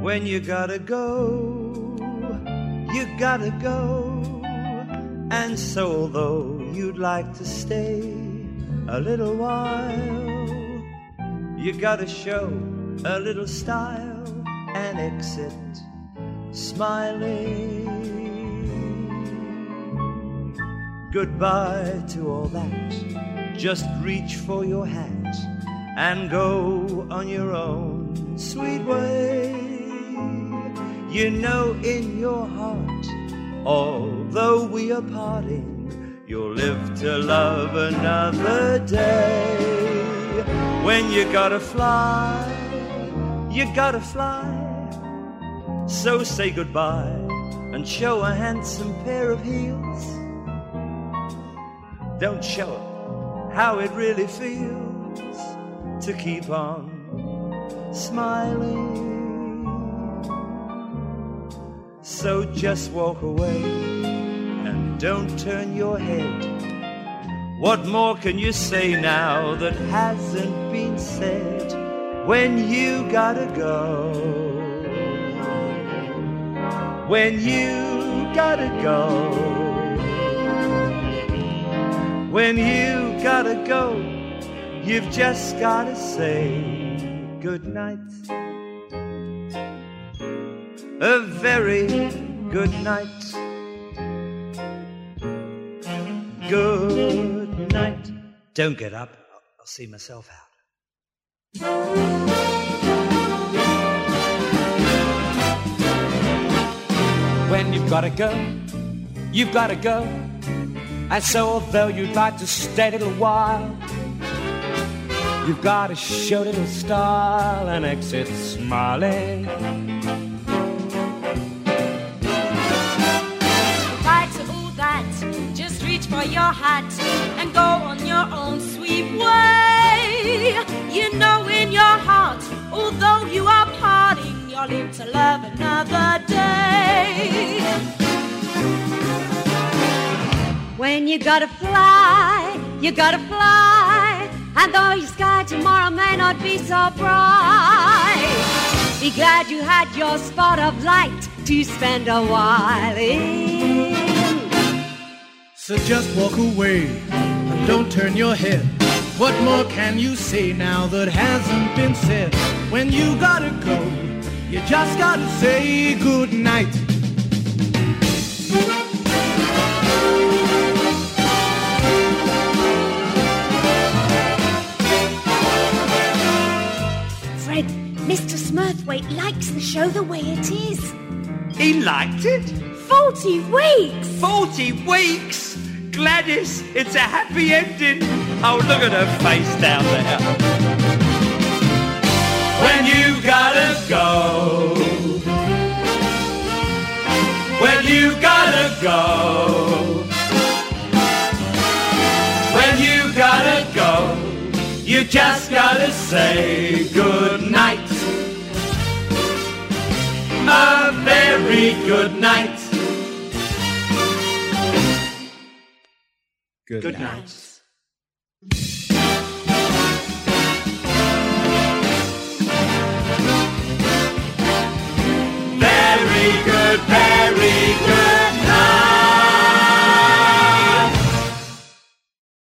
when you gotta go, you gotta go. And so, although you'd like to stay a little while, you gotta show a little style and exit smiling. Goodbye to all that. Just reach for your hat and go on your own You know in your heart, although we are parting, you'll live to love another day. When you gotta fly, you gotta fly. So say goodbye and show a handsome pair of heels. Don't show how it really feels to keep on smiling. So just walk away and don't turn your head. What more can you say now that hasn't been said when you gotta go? When you gotta go. When you gotta go, you've just gotta say good night. A very good night. Good night. Don't get up. I'll see myself out. When you've gotta go, you've gotta go. And so, although you'd like to stay a little while, you've gotta show a little style and exit smiling. Your hat and go on your own sweet way. You know in your heart, although you are parting, you'll live to love another day. When you gotta fly, you gotta fly. And though your sky tomorrow may not be so bright, be glad you had your spot of light to spend a while in. So just walk away and don't turn your head. What more can you say now that hasn't been said? When you gotta go, you just gotta say good night. Fred, Mr. Smurthwaite likes the show the way it is. He liked it? 40 weeks! 40 weeks! Gladys, it's a happy ending. Oh, look at her face down there. When you gotta go. When you gotta go. When you gotta go. You just gotta say good night. A very good night. Good, Good night. night. Very good, very good.